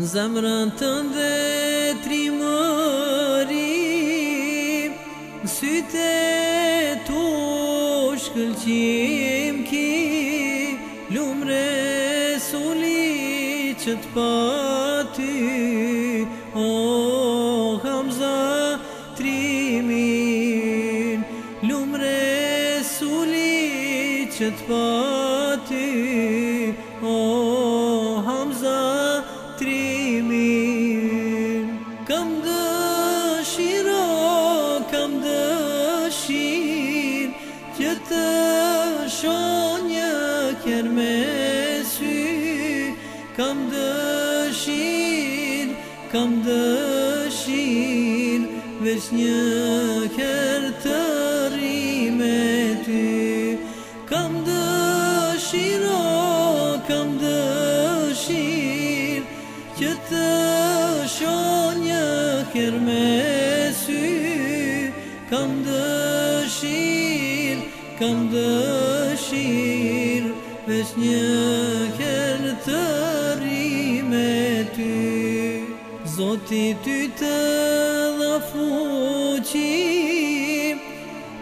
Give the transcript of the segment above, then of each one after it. Në zemrën të ndë trimërim Në syte të shkëllqim ki Lumre suli që të pati O hamza trimin Lumre suli që të pati her me sy Kam dëshir, kam dëshir Vesh një her të rime ty Kam dëshir, o kam dëshir Që të shon një her me sy Kam dëshir, kam dëshir Vesh një kërë të rime ty Zoti ty të dha fuqim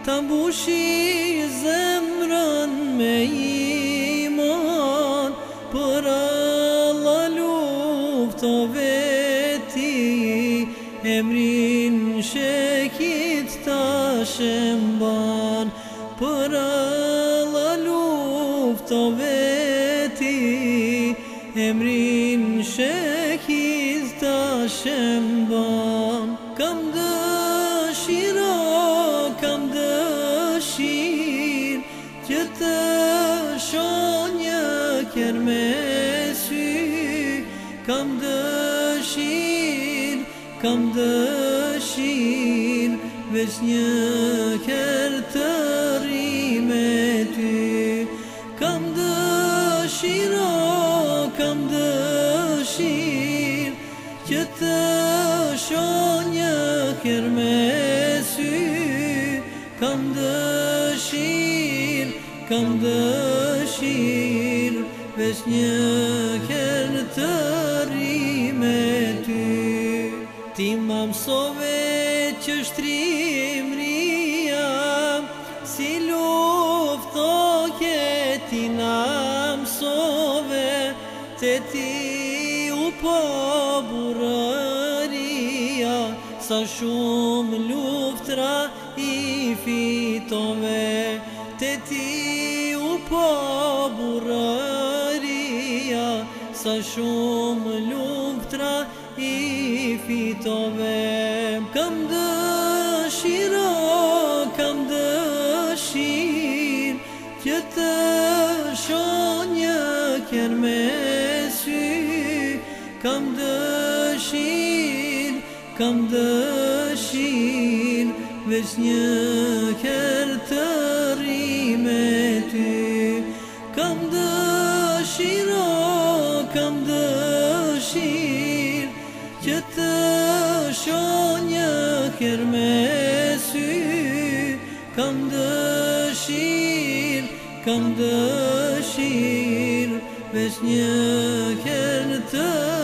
Ta bushi zemrën me iman Për alla lufto veti Emrin shekit ta shemban Për alla veti veti, emrin shëkiz të shëmbon Kam dëshin, o kam dëshin Që të shon një sy Kam dëshin, kam dëshin Vesh një kër të rime ty Kam dëshirë, kam dëshirë, që të shonjë një kërë me syrë. Kam dëshirë, kam dëshirë, vesh një kërë të rrimë ty. Ti më amsove që shtrimë jam, si lu. Ti nëmësove, te ti u po burëria, Sa shumë luftra i fitove. Te ti u po burëria, sa shumë luftra i fitove. Kam dëshiro, kam dëshir, këtë, Shon një kermes Shë Kam dëshin Kam dëshin Vesh një të Rime të Kam dëshin Kam Kam dëshin Që të Shon një kermes Shë Kam dëshin Kam dëshin sil vetëm një herë të